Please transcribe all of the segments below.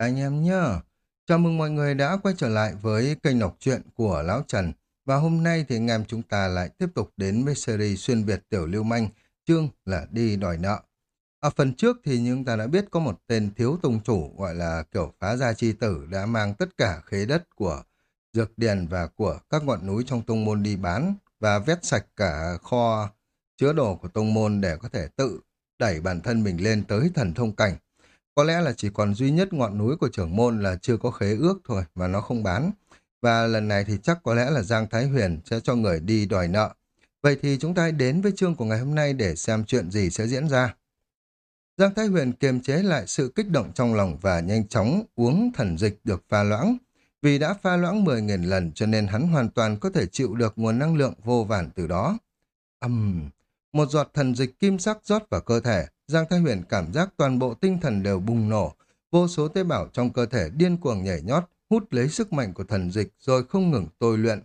Anh em nhá, chào mừng mọi người đã quay trở lại với kênh đọc truyện của Lão Trần. Và hôm nay thì anh em chúng ta lại tiếp tục đến với series xuyên Việt tiểu lưu manh, chương là đi đòi nợ. Ở phần trước thì chúng ta đã biết có một tên thiếu tông chủ gọi là kiểu phá gia chi tử đã mang tất cả khế đất của dược điền và của các ngọn núi trong tông môn đi bán và vét sạch cả kho chứa đồ của tông môn để có thể tự đẩy bản thân mình lên tới thần thông cảnh. Có lẽ là chỉ còn duy nhất ngọn núi của trưởng môn là chưa có khế ước thôi mà nó không bán. Và lần này thì chắc có lẽ là Giang Thái Huyền sẽ cho người đi đòi nợ. Vậy thì chúng ta hãy đến với chương của ngày hôm nay để xem chuyện gì sẽ diễn ra. Giang Thái Huyền kiềm chế lại sự kích động trong lòng và nhanh chóng uống thần dịch được pha loãng. Vì đã pha loãng 10.000 lần cho nên hắn hoàn toàn có thể chịu được nguồn năng lượng vô vàn từ đó. Âm, um, một giọt thần dịch kim sắc rót vào cơ thể, Giang Thái Huyền cảm giác toàn bộ tinh thần đều bùng nổ, vô số tế bào trong cơ thể điên cuồng nhảy nhót, hút lấy sức mạnh của thần dịch rồi không ngừng tôi luyện.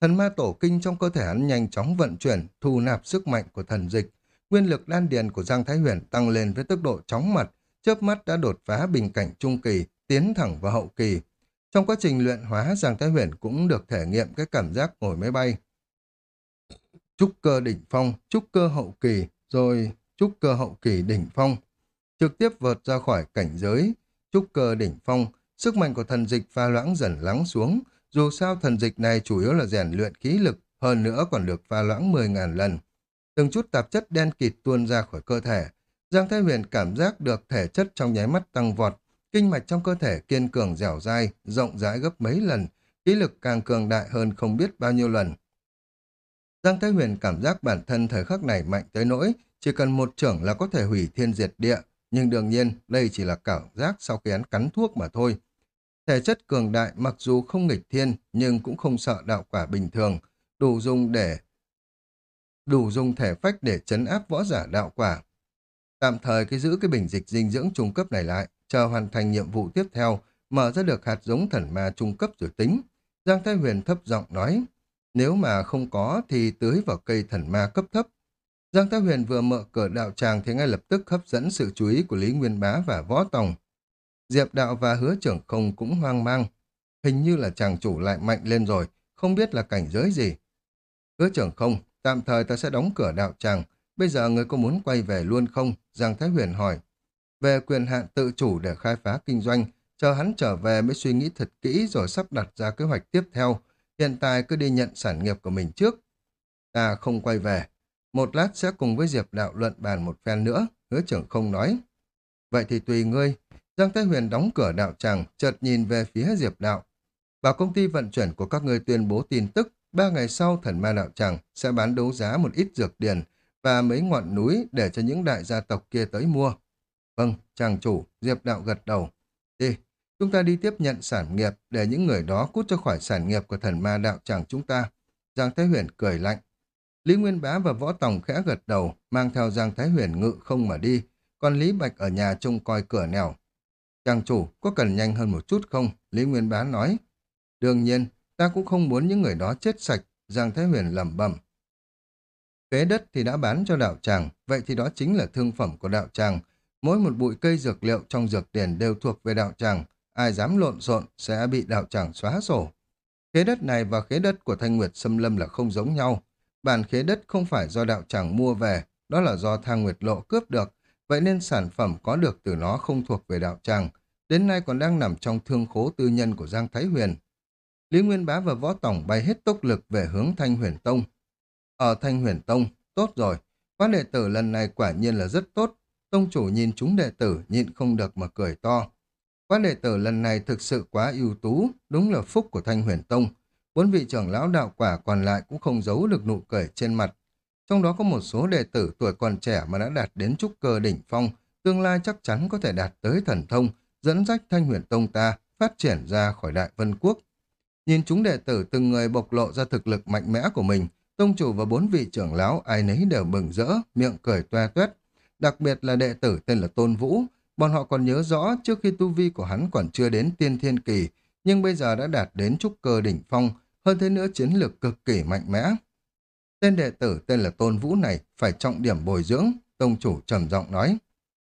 Thần ma tổ kinh trong cơ thể hắn nhanh chóng vận chuyển, thu nạp sức mạnh của thần dịch. Nguyên lực đan điền của Giang Thái Huyền tăng lên với tốc độ chóng mặt, chớp mắt đã đột phá bình cảnh trung kỳ, tiến thẳng vào hậu kỳ. Trong quá trình luyện hóa, Giang Thái Huyền cũng được thể nghiệm cái cảm giác ngồi máy bay. Trúc cơ đỉnh phong, trúc cơ hậu kỳ, rồi trúc cơ hậu kỳ đỉnh phong. Trực tiếp vượt ra khỏi cảnh giới, trúc cơ đỉnh phong, sức mạnh của thần dịch pha loãng dần lắng xuống. Dù sao thần dịch này chủ yếu là rèn luyện khí lực, hơn nữa còn được pha loãng 10.000 lần. Từng chút tạp chất đen kịt tuôn ra khỏi cơ thể. Giang Thái Huyền cảm giác được thể chất trong nháy mắt tăng vọt, kinh mạch trong cơ thể kiên cường dẻo dai, rộng rãi gấp mấy lần, khí lực càng cường đại hơn không biết bao nhiêu lần. Giang Thái Huyền cảm giác bản thân thời khắc này mạnh tới nỗi, chỉ cần một trưởng là có thể hủy thiên diệt địa, nhưng đương nhiên đây chỉ là cảm giác sau khi hắn cắn thuốc mà thôi. Thể chất cường đại mặc dù không nghịch thiên nhưng cũng không sợ đạo quả bình thường, đủ dùng để đủ dùng thể phách để chấn áp võ giả đạo quả. Tạm thời cái giữ cái bình dịch dinh dưỡng trung cấp này lại, chờ hoàn thành nhiệm vụ tiếp theo, mở ra được hạt giống thần ma trung cấp rồi tính. Giang Thái Huyền thấp giọng nói, nếu mà không có thì tưới vào cây thần ma cấp thấp. Giang Thái Huyền vừa mở cửa đạo tràng thì ngay lập tức hấp dẫn sự chú ý của Lý Nguyên Bá và Võ Tòng. Diệp Đạo và Hứa Trưởng Không cũng hoang mang. Hình như là chàng chủ lại mạnh lên rồi, không biết là cảnh giới gì. Hứa Trưởng Không, tạm thời ta sẽ đóng cửa đạo tràng. Bây giờ người có muốn quay về luôn không? Giang Thái Huyền hỏi. Về quyền hạn tự chủ để khai phá kinh doanh, chờ hắn trở về mới suy nghĩ thật kỹ rồi sắp đặt ra kế hoạch tiếp theo hiện tại cứ đi nhận sản nghiệp của mình trước. Ta không quay về, một lát sẽ cùng với Diệp Đạo luận bàn một phen nữa, hứa trưởng không nói. Vậy thì tùy ngươi, Giang Thái Huyền đóng cửa đạo tràng, chợt nhìn về phía Diệp Đạo. Bảo công ty vận chuyển của các ngươi tuyên bố tin tức, ba ngày sau thần ma đạo tràng sẽ bán đấu giá một ít dược điền và mấy ngọn núi để cho những đại gia tộc kia tới mua. Vâng, chàng chủ, Diệp Đạo gật đầu. Đi, Chúng ta đi tiếp nhận sản nghiệp để những người đó cút cho khỏi sản nghiệp của thần ma đạo tràng chúng ta. Giang Thái Huyền cười lạnh. Lý Nguyên Bá và Võ Tòng khẽ gật đầu, mang theo Giang Thái Huyền ngự không mà đi, còn Lý Bạch ở nhà trông coi cửa nẻo. Chàng chủ, có cần nhanh hơn một chút không? Lý Nguyên Bá nói. Đương nhiên, ta cũng không muốn những người đó chết sạch, Giang Thái Huyền lẩm bẩm. Kế đất thì đã bán cho đạo tràng, vậy thì đó chính là thương phẩm của đạo tràng. Mỗi một bụi cây dược liệu trong dược tiền đều thuộc về đạo tràng, ai dám lộn xộn sẽ bị đạo tràng xóa sổ. Khế đất này và khế đất của Thanh Nguyệt Sâm Lâm là không giống nhau. Bản khế đất không phải do đạo tràng mua về, đó là do Thang Nguyệt Lộ cướp được, vậy nên sản phẩm có được từ nó không thuộc về đạo tràng, đến nay còn đang nằm trong thương khố tư nhân của Giang Thái Huyền. Lý Nguyên Bá và Võ Tổng bay hết tốc lực về hướng Thanh Huyền Tông. Ở Thanh Huyền Tông, tốt rồi, khóa đệ tử lần này quả nhiên là rất tốt. Tông chủ nhìn chúng đệ tử, nhịn không được mà cười to. quan đệ tử lần này thực sự quá ưu tú, đúng là phúc của Thanh Huyền Tông. Bốn vị trưởng lão đạo quả còn lại cũng không giấu được nụ cười trên mặt. Trong đó có một số đệ tử tuổi còn trẻ mà đã đạt đến trúc cơ đỉnh phong, tương lai chắc chắn có thể đạt tới thần thông, dẫn dắt Thanh Huyền Tông ta phát triển ra khỏi Đại Vân Quốc. Nhìn chúng đệ tử từng người bộc lộ ra thực lực mạnh mẽ của mình, tông chủ và bốn vị trưởng lão ai nấy đều mừng rỡ, miệng cười toe toét. Đặc biệt là đệ tử tên là Tôn Vũ, Bọn họ còn nhớ rõ trước khi tu vi của hắn còn chưa đến tiên thiên kỳ, nhưng bây giờ đã đạt đến trúc cơ đỉnh phong, hơn thế nữa chiến lược cực kỳ mạnh mẽ. Tên đệ tử tên là Tôn Vũ này phải trọng điểm bồi dưỡng, tông chủ trầm giọng nói.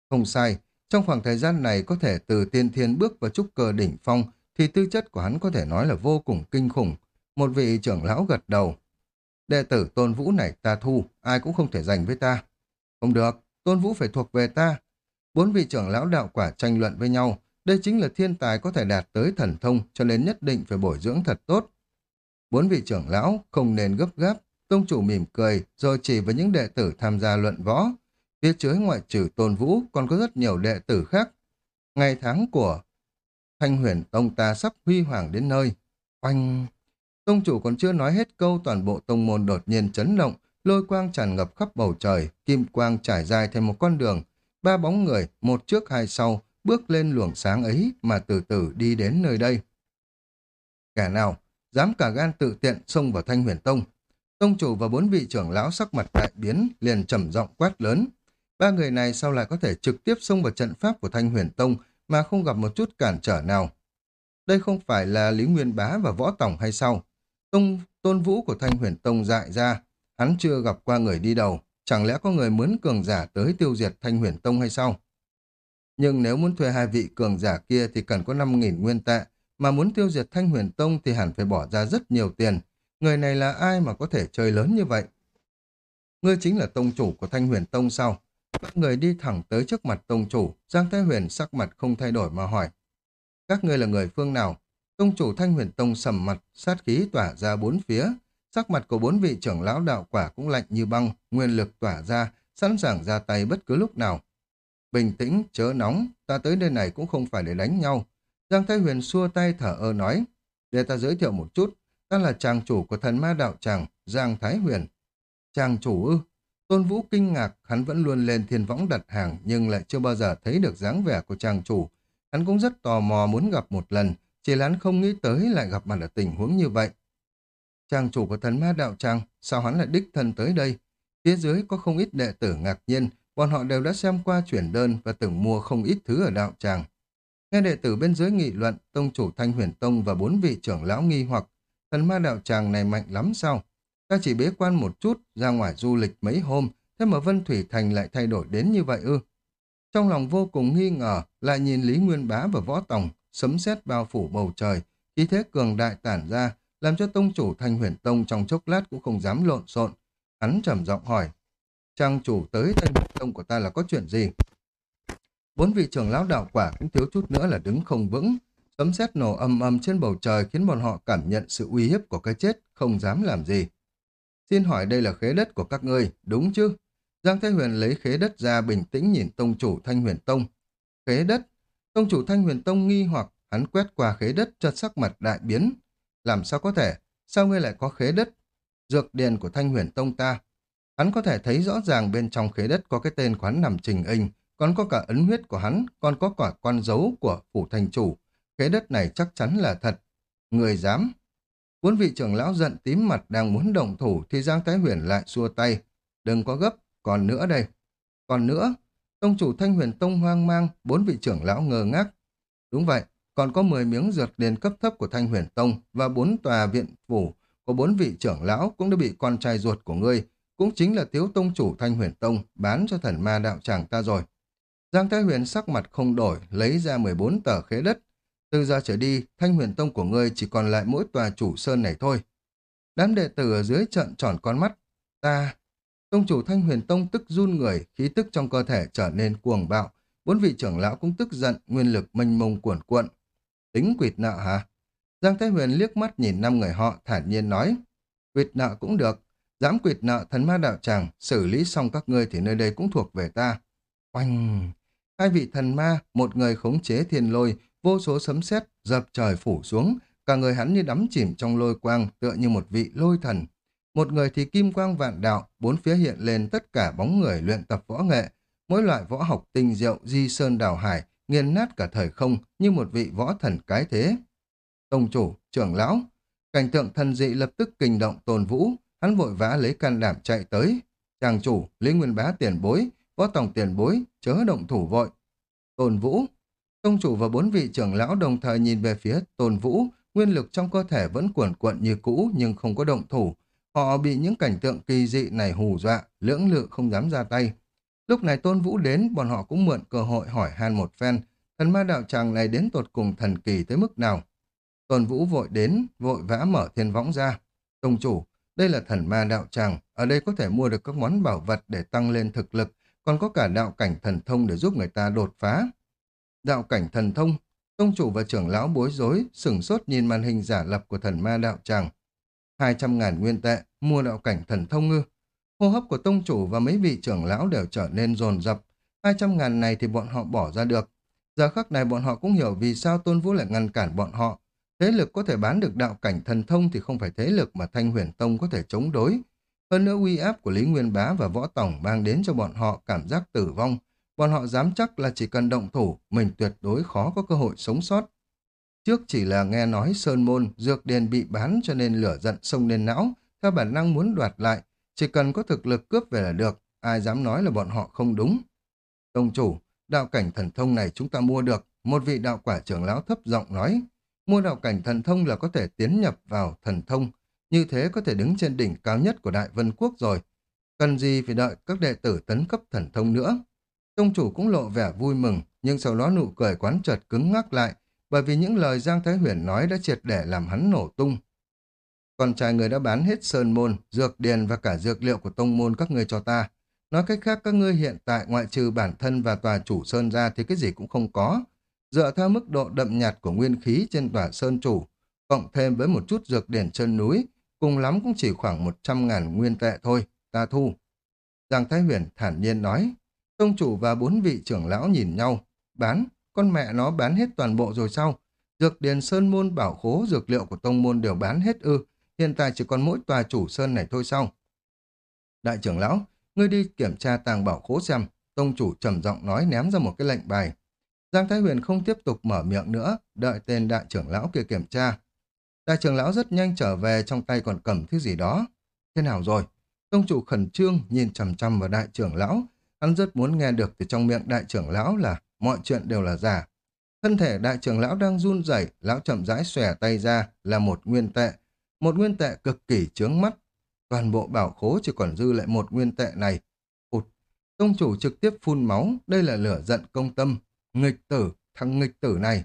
Không sai, Trong khoảng thời gian này có thể từ tiên thiên bước vào trúc cơ đỉnh phong thì tư chất của hắn có thể nói là vô cùng kinh khủng. Một vị trưởng lão gật đầu. Đệ tử tôn vũ này ta thu, ai cũng không thể giành với ta. Không được, tôn vũ phải thuộc về ta. Bốn vị trưởng lão đạo quả tranh luận với nhau. Đây chính là thiên tài có thể đạt tới thần thông cho nên nhất định phải bồi dưỡng thật tốt. Bốn vị trưởng lão không nên gấp gáp. Tông chủ mỉm cười rồi chỉ với những đệ tử tham gia luận võ. Phía dưới ngoại trừ tôn vũ còn có rất nhiều đệ tử khác. Ngày tháng của Thanh huyền tông ta sắp huy hoàng đến nơi. Oanh! Tông chủ còn chưa nói hết câu toàn bộ tông môn đột nhiên chấn động, lôi quang tràn ngập khắp bầu trời, kim quang trải dài thành một con đường. Ba bóng người, một trước hai sau, bước lên luồng sáng ấy mà từ từ đi đến nơi đây. Kẻ nào, dám cả gan tự tiện xông vào thanh huyền tông. Tông chủ và bốn vị trưởng lão sắc mặt đại biến, liền trầm giọng quát lớn. Ba người này sao lại có thể trực tiếp xông vào trận pháp của thanh huyền tông mà không gặp một chút cản trở nào? Đây không phải là Lý Nguyên Bá và Võ Tổng hay sao? Tông, tôn vũ của Thanh Huyền Tông dại ra, hắn chưa gặp qua người đi đầu, chẳng lẽ có người muốn cường giả tới tiêu diệt Thanh Huyền Tông hay sao? Nhưng nếu muốn thuê hai vị cường giả kia thì cần có 5.000 nguyên tệ, mà muốn tiêu diệt Thanh Huyền Tông thì hẳn phải bỏ ra rất nhiều tiền. Người này là ai mà có thể chơi lớn như vậy? Ngươi chính là tông chủ của Thanh Huyền Tông sao? Các người đi thẳng tới trước mặt tông chủ, Giang Thái Huyền sắc mặt không thay đổi mà hỏi. Các ngươi là người phương nào? Tông chủ Thanh Huyền Tông sầm mặt, sát khí tỏa ra bốn phía. Sắc mặt của bốn vị trưởng lão đạo quả cũng lạnh như băng, nguyên lực tỏa ra, sẵn sàng ra tay bất cứ lúc nào. Bình tĩnh, chớ nóng, ta tới nơi này cũng không phải để đánh nhau. Giang Thái Huyền xua tay thở ơ nói, để ta giới thiệu một chút, ta là chàng chủ của thần ma đạo tràng, Giang Thái Huyền. Chàng chủ ư? Tôn Vũ kinh ngạc, hắn vẫn luôn lên thiên võng đặt hàng nhưng lại chưa bao giờ thấy được dáng vẻ của chàng chủ. Hắn cũng rất tò mò muốn gặp một lần, chỉ là hắn không nghĩ tới lại gặp mặt ở tình huống như vậy. Chàng chủ của thần ma đạo tràng, sao hắn lại đích thân tới đây? Phía dưới có không ít đệ tử ngạc nhiên, bọn họ đều đã xem qua chuyển đơn và từng mua không ít thứ ở đạo tràng. Nghe đệ tử bên dưới nghị luận, tông chủ Thanh Huyền Tông và bốn vị trưởng lão nghi hoặc, thần ma đạo tràng này mạnh lắm sao? Ta chỉ bế quan một chút, ra ngoài du lịch mấy hôm, thế mà Vân Thủy Thành lại thay đổi đến như vậy ư? Trong lòng vô cùng nghi ngờ, lại nhìn Lý Nguyên Bá và Võ Tòng, sấm sét bao phủ bầu trời, khí thế cường đại tản ra, làm cho tông chủ Thanh Huyền Tông trong chốc lát cũng không dám lộn xộn. Hắn trầm giọng hỏi, trang chủ tới Thanh Huyền Tông của ta là có chuyện gì? Bốn vị trưởng lão đạo quả cũng thiếu chút nữa là đứng không vững, sấm sét nổ âm âm trên bầu trời khiến bọn họ cảm nhận sự uy hiếp của cái chết, không dám làm gì. Xin hỏi đây là khế đất của các ngươi, đúng chứ? Giang Thái Huyền lấy khế đất ra bình tĩnh nhìn tông chủ Thanh Huyền Tông. Khế đất? Tông chủ Thanh Huyền Tông nghi hoặc hắn quét qua khế đất chợt sắc mặt đại biến. Làm sao có thể? Sao ngươi lại có khế đất? Dược điền của Thanh Huyền Tông ta. Hắn có thể thấy rõ ràng bên trong khế đất có cái tên quán nằm trình hình, còn có cả ấn huyết của hắn, còn có cả con dấu của phủ thành chủ. Khế đất này chắc chắn là thật. Người dám. Bốn vị trưởng lão giận tím mặt đang muốn động thủ thì Giang Thái Huyền lại xua tay. Đừng có gấp, còn nữa đây. Còn nữa, tông chủ Thanh Huyền Tông hoang mang, bốn vị trưởng lão ngơ ngác. Đúng vậy, còn có 10 miếng dược liền cấp thấp của Thanh Huyền Tông và bốn tòa viện phủ của bốn vị trưởng lão cũng đã bị con trai ruột của ngươi, cũng chính là thiếu tông chủ Thanh Huyền Tông bán cho thần ma đạo tràng ta rồi. Giang Thái Huyền sắc mặt không đổi, lấy ra 14 tờ khế đất. Từ giờ trở đi, Thanh Huyền Tông của ngươi chỉ còn lại mỗi tòa chủ sơn này thôi. Đám đệ tử ở dưới trận tròn con mắt. Ta, Tông chủ Thanh Huyền Tông tức run người, khí tức trong cơ thể trở nên cuồng bạo. Bốn vị trưởng lão cũng tức giận, nguyên lực mênh mông cuồn cuộn. Tính quỵt nợ hả? Giang Thái Huyền liếc mắt nhìn năm người họ, thản nhiên nói. Quỵt nợ cũng được. Dám quỵt nợ thần ma đạo tràng, xử lý xong các ngươi thì nơi đây cũng thuộc về ta. Oanh! Hai vị thần ma, một người khống chế thiên lôi, vô số sấm sét dập trời phủ xuống, cả người hắn như đắm chìm trong lôi quang, tựa như một vị lôi thần. Một người thì kim quang vạn đạo, bốn phía hiện lên tất cả bóng người luyện tập võ nghệ. Mỗi loại võ học tinh diệu di sơn đào hải, nghiền nát cả thời không như một vị võ thần cái thế. Tông chủ, trưởng lão, cảnh tượng thần dị lập tức kinh động tồn vũ, hắn vội vã lấy can đảm chạy tới. Chàng chủ, Lý Nguyên Bá tiền bối, võ tổng tiền bối, chớ động thủ vội. tôn vũ, tông chủ và bốn vị trưởng lão đồng thời nhìn về phía tôn vũ, nguyên lực trong cơ thể vẫn cuồn cuộn như cũ nhưng không có động thủ, Họ bị những cảnh tượng kỳ dị này hù dọa, lưỡng lự không dám ra tay. Lúc này Tôn Vũ đến, bọn họ cũng mượn cơ hội hỏi han một phen, thần ma đạo tràng này đến tột cùng thần kỳ tới mức nào. Tôn Vũ vội đến, vội vã mở thiên võng ra. Tông chủ, đây là thần ma đạo tràng, ở đây có thể mua được các món bảo vật để tăng lên thực lực, còn có cả đạo cảnh thần thông để giúp người ta đột phá. Đạo cảnh thần thông, tông chủ và trưởng lão bối rối, sửng sốt nhìn màn hình giả lập của thần ma đạo tràng. 200 ngàn nguyên tệ, mua đạo cảnh thần thông ngư. Hô hấp của tông chủ và mấy vị trưởng lão đều trở nên dồn dập. 200 ngàn này thì bọn họ bỏ ra được. Giờ khắc này bọn họ cũng hiểu vì sao Tôn Vũ lại ngăn cản bọn họ. Thế lực có thể bán được đạo cảnh thần thông thì không phải thế lực mà Thanh Huyền Tông có thể chống đối. Hơn nữa uy áp của Lý Nguyên Bá và Võ Tổng mang đến cho bọn họ cảm giác tử vong. Bọn họ dám chắc là chỉ cần động thủ, mình tuyệt đối khó có cơ hội sống sót. Trước chỉ là nghe nói Sơn Môn, Dược Điền bị bán cho nên lửa giận sông lên não, theo bản năng muốn đoạt lại, chỉ cần có thực lực cướp về là được, ai dám nói là bọn họ không đúng. Tông chủ, đạo cảnh thần thông này chúng ta mua được, một vị đạo quả trưởng lão thấp giọng nói, mua đạo cảnh thần thông là có thể tiến nhập vào thần thông, như thế có thể đứng trên đỉnh cao nhất của Đại Vân Quốc rồi. Cần gì phải đợi các đệ tử tấn cấp thần thông nữa? Tông chủ cũng lộ vẻ vui mừng, nhưng sau đó nụ cười quán chợt cứng ngắc lại, bởi vì những lời Giang Thái Huyền nói đã triệt để làm hắn nổ tung. Con trai người đã bán hết sơn môn, dược điền và cả dược liệu của tông môn các ngươi cho ta. Nói cách khác các ngươi hiện tại ngoại trừ bản thân và tòa chủ sơn ra thì cái gì cũng không có. Dựa theo mức độ đậm nhạt của nguyên khí trên tòa sơn chủ, cộng thêm với một chút dược điển chân núi, cùng lắm cũng chỉ khoảng 100 ngàn nguyên tệ thôi, ta thu. Giang Thái Huyền thản nhiên nói, tông chủ và bốn vị trưởng lão nhìn nhau, bán, con mẹ nó bán hết toàn bộ rồi sao? Dược điền sơn môn bảo khố dược liệu của tông môn đều bán hết ư, hiện tại chỉ còn mỗi tòa chủ sơn này thôi sao? Đại trưởng lão, ngươi đi kiểm tra tàng bảo khố xem, tông chủ trầm giọng nói ném ra một cái lệnh bài. Giang Thái Huyền không tiếp tục mở miệng nữa, đợi tên đại trưởng lão kia kiểm tra. Đại trưởng lão rất nhanh trở về trong tay còn cầm thứ gì đó. Thế nào rồi? Tông chủ khẩn trương nhìn chằm chằm vào đại trưởng lão. Hắn rất muốn nghe được từ trong miệng đại trưởng lão là mọi chuyện đều là giả. Thân thể đại trưởng lão đang run rẩy, lão chậm rãi xòe tay ra là một nguyên tệ. Một nguyên tệ cực kỳ chướng mắt. Toàn bộ bảo khố chỉ còn dư lại một nguyên tệ này. Ụt. Tông chủ trực tiếp phun máu, đây là lửa giận công tâm. Nghịch tử, thằng nghịch tử này.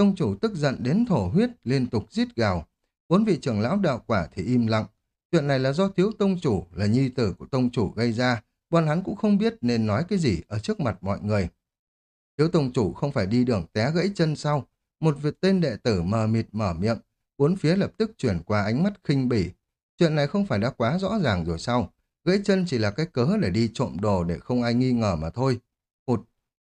Tông chủ tức giận đến thổ huyết, liên tục rít gào. Bốn vị trưởng lão đạo quả thì im lặng. Chuyện này là do thiếu tông chủ, là nhi tử của tông chủ gây ra. Bọn hắn cũng không biết nên nói cái gì ở trước mặt mọi người. Thiếu tông chủ không phải đi đường té gãy chân sau. Một việc tên đệ tử mờ mịt mở miệng. Bốn phía lập tức chuyển qua ánh mắt khinh bỉ. Chuyện này không phải đã quá rõ ràng rồi sao? Gãy chân chỉ là cái cớ để đi trộm đồ để không ai nghi ngờ mà thôi. Hụt.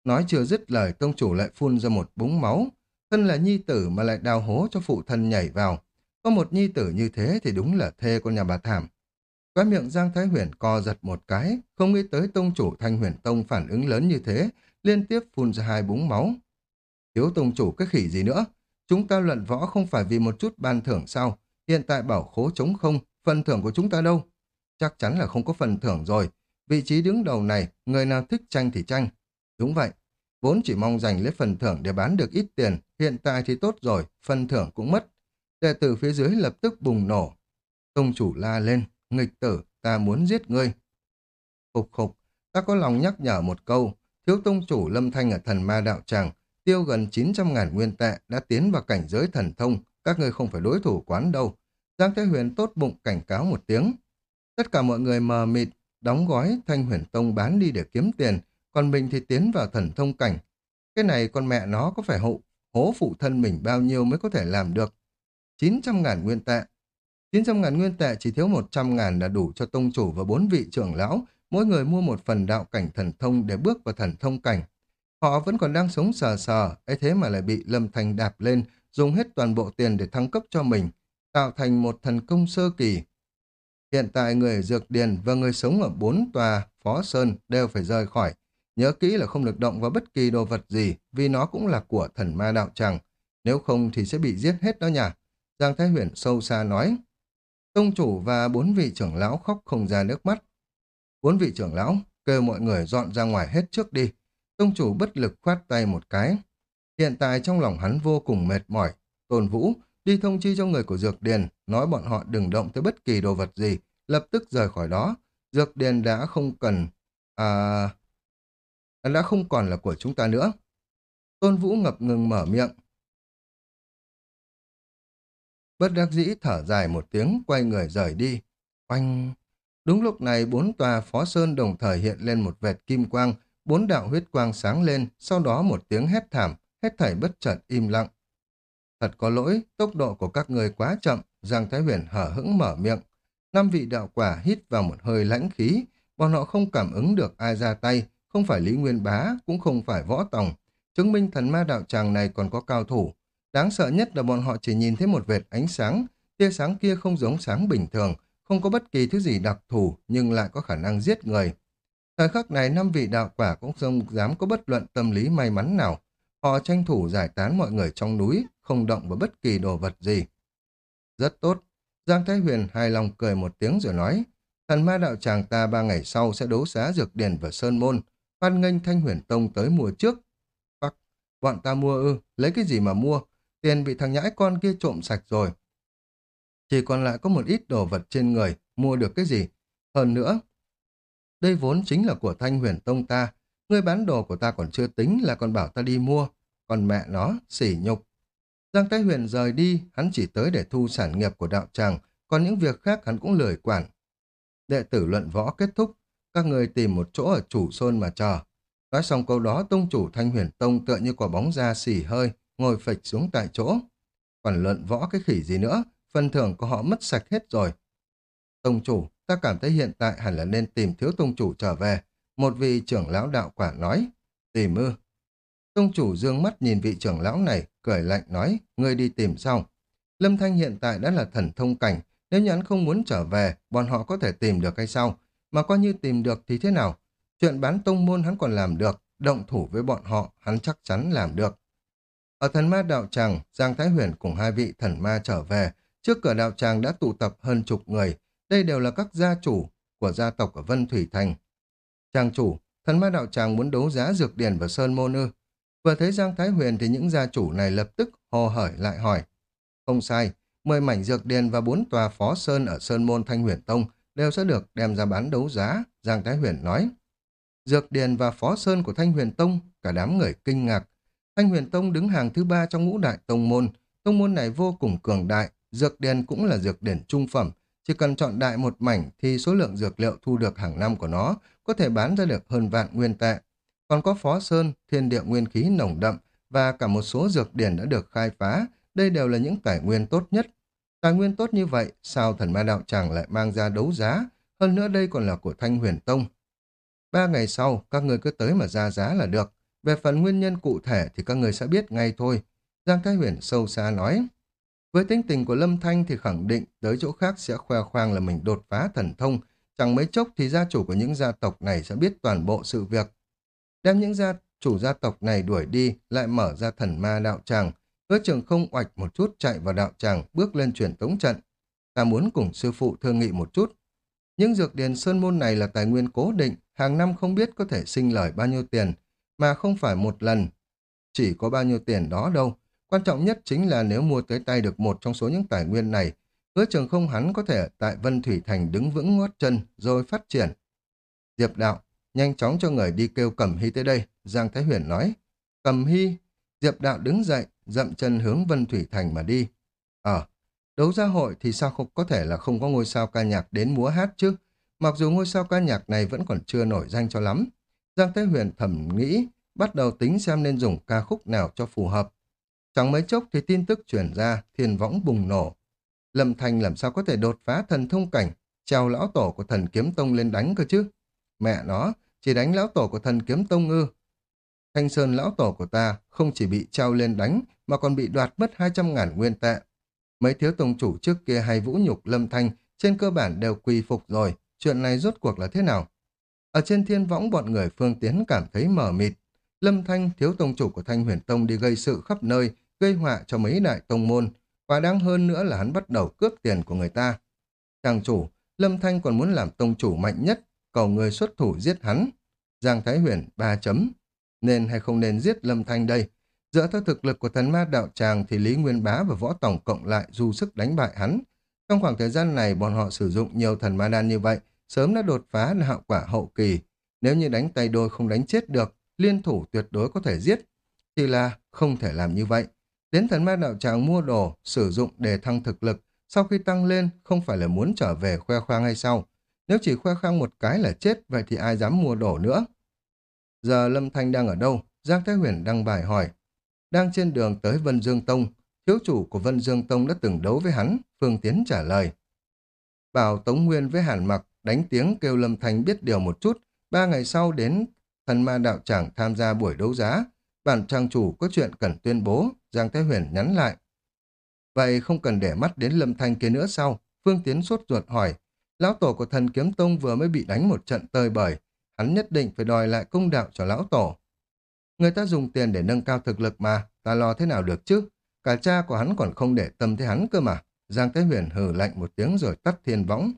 Nói chưa dứt lời tông chủ lại phun ra một búng máu. Thân là nhi tử mà lại đào hố cho phụ thân nhảy vào. Có một nhi tử như thế thì đúng là thê con nhà bà thảm. Cái miệng Giang Thái Huyền co giật một cái, không nghĩ tới tông chủ Thanh Huyền Tông phản ứng lớn như thế, liên tiếp phun ra hai búng máu. Thiếu tông chủ cái khỉ gì nữa? Chúng ta luận võ không phải vì một chút ban thưởng sao? Hiện tại bảo khố chống không, phần thưởng của chúng ta đâu? Chắc chắn là không có phần thưởng rồi. Vị trí đứng đầu này, người nào thích tranh thì tranh. Đúng vậy, vốn chỉ mong giành lấy phần thưởng để bán được ít tiền, hiện tại thì tốt rồi, phần thưởng cũng mất. Đệ tử phía dưới lập tức bùng nổ. Tông chủ la lên, nghịch tử, ta muốn giết ngươi. Khục khục, ta có lòng nhắc nhở một câu, thiếu tông chủ lâm thanh ở thần ma đạo tràng, tiêu gần 900 ngàn nguyên tệ đã tiến vào cảnh giới thần thông, các ngươi không phải đối thủ quán đâu. Giang Thế Huyền tốt bụng cảnh cáo một tiếng. Tất cả mọi người mờ mịt, đóng gói thanh huyền tông bán đi để kiếm tiền, còn mình thì tiến vào thần thông cảnh. Cái này con mẹ nó có phải hộ hố phụ thân mình bao nhiêu mới có thể làm được. 900 ngàn nguyên tệ. 900 ngàn nguyên tệ chỉ thiếu 100 ngàn là đủ cho tông chủ và bốn vị trưởng lão, mỗi người mua một phần đạo cảnh thần thông để bước vào thần thông cảnh. Họ vẫn còn đang sống sờ sờ, ấy thế mà lại bị Lâm Thành đạp lên, dùng hết toàn bộ tiền để thăng cấp cho mình, tạo thành một thần công sơ kỳ. Hiện tại người ở Dược Điền và người sống ở bốn tòa Phó Sơn đều phải rời khỏi. Nhớ kỹ là không được động vào bất kỳ đồ vật gì vì nó cũng là của thần ma đạo tràng. Nếu không thì sẽ bị giết hết đó nhỉ. Giang Thái Huyền sâu xa nói. Tông chủ và bốn vị trưởng lão khóc không ra nước mắt. Bốn vị trưởng lão kêu mọi người dọn ra ngoài hết trước đi. Tông chủ bất lực khoát tay một cái. Hiện tại trong lòng hắn vô cùng mệt mỏi. Tôn Vũ đi thông chi cho người của Dược Điền, nói bọn họ đừng động tới bất kỳ đồ vật gì, lập tức rời khỏi đó. Dược Điền đã không cần... À nó đã không còn là của chúng ta nữa. Tôn Vũ ngập ngừng mở miệng. Bất đắc dĩ thở dài một tiếng, quay người rời đi. Oanh! Đúng lúc này, bốn tòa phó sơn đồng thời hiện lên một vệt kim quang, bốn đạo huyết quang sáng lên, sau đó một tiếng hét thảm, hết thảy bất chợt im lặng. Thật có lỗi, tốc độ của các người quá chậm, Giang Thái Huyền hở hững mở miệng. Năm vị đạo quả hít vào một hơi lãnh khí, bọn họ không cảm ứng được ai ra tay, không phải Lý Nguyên Bá, cũng không phải Võ Tòng. Chứng minh thần ma đạo tràng này còn có cao thủ. Đáng sợ nhất là bọn họ chỉ nhìn thấy một vệt ánh sáng, tia sáng kia không giống sáng bình thường, không có bất kỳ thứ gì đặc thù nhưng lại có khả năng giết người. Thời khắc này năm vị đạo quả cũng không dám có bất luận tâm lý may mắn nào. Họ tranh thủ giải tán mọi người trong núi, không động vào bất kỳ đồ vật gì. Rất tốt. Giang Thái Huyền hài lòng cười một tiếng rồi nói, thần ma đạo tràng ta ba ngày sau sẽ đấu giá dược điển và sơn môn, hoan nghênh Thanh Huyền Tông tới mua trước. Bắc, bọn ta mua ư, lấy cái gì mà mua? Tiền bị thằng nhãi con kia trộm sạch rồi. Chỉ còn lại có một ít đồ vật trên người, mua được cái gì? Hơn nữa, đây vốn chính là của Thanh Huyền Tông ta, người bán đồ của ta còn chưa tính là còn bảo ta đi mua, còn mẹ nó, sỉ nhục. Giang Thái Huyền rời đi, hắn chỉ tới để thu sản nghiệp của đạo tràng, còn những việc khác hắn cũng lười quản. Đệ tử luận võ kết thúc, các người tìm một chỗ ở chủ sơn mà chờ. Nói xong câu đó, tông chủ Thanh Huyền Tông tựa như quả bóng da xỉ hơi, ngồi phịch xuống tại chỗ. Còn luận võ cái khỉ gì nữa, phần thưởng của họ mất sạch hết rồi. Tông chủ, ta cảm thấy hiện tại hẳn là nên tìm thiếu tông chủ trở về. Một vị trưởng lão đạo quả nói, tìm ư. Tông chủ dương mắt nhìn vị trưởng lão này, cười lạnh nói, ngươi đi tìm sau. Lâm Thanh hiện tại đã là thần thông cảnh, nếu như hắn không muốn trở về, bọn họ có thể tìm được hay sao? Mà coi như tìm được thì thế nào? Chuyện bán tông môn hắn còn làm được, động thủ với bọn họ hắn chắc chắn làm được. Ở thần ma đạo tràng, Giang Thái Huyền cùng hai vị thần ma trở về, trước cửa đạo tràng đã tụ tập hơn chục người, đây đều là các gia chủ của gia tộc ở Vân Thủy Thành. Trang chủ, thần ma đạo tràng muốn đấu giá dược điển và sơn môn ư. Vừa thấy Giang Thái Huyền thì những gia chủ này lập tức hò hởi lại hỏi. Không sai, 10 mảnh dược điển và bốn tòa phó sơn ở Sơn Môn Thanh Huyền Tông đều sẽ được đem ra bán đấu giá, Giang Thái Huyền nói. Dược điển và phó sơn của Thanh Huyền Tông, cả đám người kinh ngạc. Thanh Huyền Tông đứng hàng thứ ba trong ngũ đại tông môn, tông môn này vô cùng cường đại, dược điển cũng là dược điển trung phẩm, chỉ cần chọn đại một mảnh thì số lượng dược liệu thu được hàng năm của nó có thể bán ra được hơn vạn nguyên tệ. Còn có phó sơn, thiên địa nguyên khí nồng đậm và cả một số dược điển đã được khai phá, đây đều là những tài nguyên tốt nhất. Tài nguyên tốt như vậy, sao thần ma đạo tràng lại mang ra đấu giá, hơn nữa đây còn là của Thanh Huyền Tông. Ba ngày sau, các người cứ tới mà ra giá là được. Về phần nguyên nhân cụ thể thì các người sẽ biết ngay thôi. Giang Thái Huyền sâu xa nói. Với tính tình của Lâm Thanh thì khẳng định tới chỗ khác sẽ khoe khoang là mình đột phá thần thông, chẳng mấy chốc thì gia chủ của những gia tộc này sẽ biết toàn bộ sự việc. Đem những gia chủ gia tộc này đuổi đi, lại mở ra thần ma đạo tràng, hứa trường không oạch một chút chạy vào đạo tràng, bước lên truyền tống trận. Ta muốn cùng sư phụ thương nghị một chút. Những dược điền sơn môn này là tài nguyên cố định, hàng năm không biết có thể sinh lời bao nhiêu tiền, mà không phải một lần. Chỉ có bao nhiêu tiền đó đâu, Quan trọng nhất chính là nếu mua tới tay được một trong số những tài nguyên này, hứa trường không hắn có thể tại Vân Thủy Thành đứng vững ngót chân rồi phát triển. Diệp đạo, nhanh chóng cho người đi kêu Cẩm Hy tới đây, Giang Thái Huyền nói. Cẩm Hy, Diệp đạo đứng dậy, dậm chân hướng Vân Thủy Thành mà đi. Ờ, đấu gia hội thì sao không có thể là không có ngôi sao ca nhạc đến múa hát chứ? Mặc dù ngôi sao ca nhạc này vẫn còn chưa nổi danh cho lắm. Giang Thế Huyền thẩm nghĩ, bắt đầu tính xem nên dùng ca khúc nào cho phù hợp. Chẳng mấy chốc thì tin tức chuyển ra, thiên võng bùng nổ. Lâm Thanh làm sao có thể đột phá thần thông cảnh, treo lão tổ của thần kiếm tông lên đánh cơ chứ? Mẹ nó, chỉ đánh lão tổ của thần kiếm tông ư. Thanh Sơn lão tổ của ta không chỉ bị treo lên đánh mà còn bị đoạt mất 200 ngàn nguyên tệ. Mấy thiếu tông chủ trước kia hay vũ nhục Lâm Thanh trên cơ bản đều quy phục rồi. Chuyện này rốt cuộc là thế nào? Ở trên thiên võng bọn người phương tiến cảm thấy mờ mịt. Lâm Thanh, thiếu tông chủ của Thanh huyền tông đi gây sự khắp nơi, gây họa cho mấy đại tông môn, và đáng hơn nữa là hắn bắt đầu cướp tiền của người ta. Chàng chủ, Lâm Thanh còn muốn làm tông chủ mạnh nhất, cầu người xuất thủ giết hắn. Giang Thái Huyền, ba chấm. Nên hay không nên giết Lâm Thanh đây? Dựa theo thực lực của thần ma đạo tràng thì Lý Nguyên Bá và Võ Tổng cộng lại du sức đánh bại hắn. Trong khoảng thời gian này, bọn họ sử dụng nhiều thần ma đan như vậy, sớm đã đột phá hạo quả hậu kỳ. Nếu như đánh tay đôi không đánh chết được, liên thủ tuyệt đối có thể giết. Chỉ là không thể làm như vậy. Đến thần ma đạo tràng mua đồ, sử dụng để thăng thực lực, sau khi tăng lên không phải là muốn trở về khoe khoang hay sao? Nếu chỉ khoe khoang một cái là chết, vậy thì ai dám mua đồ nữa? Giờ Lâm Thanh đang ở đâu? Giang Thái Huyền đăng bài hỏi. Đang trên đường tới Vân Dương Tông, thiếu chủ của Vân Dương Tông đã từng đấu với hắn, Phương Tiến trả lời. Bảo Tống Nguyên với Hàn Mặc đánh tiếng kêu Lâm Thanh biết điều một chút, ba ngày sau đến thần ma đạo tràng tham gia buổi đấu giá. Bản trang chủ có chuyện cần tuyên bố, Giang Thái Huyền nhắn lại. Vậy không cần để mắt đến Lâm Thanh kia nữa sao? Phương Tiến sốt ruột hỏi. Lão tổ của thần kiếm tông vừa mới bị đánh một trận tơi bời. Hắn nhất định phải đòi lại công đạo cho lão tổ. Người ta dùng tiền để nâng cao thực lực mà, ta lo thế nào được chứ? Cả cha của hắn còn không để tâm thế hắn cơ mà. Giang Thái Huyền hừ lạnh một tiếng rồi tắt thiên võng.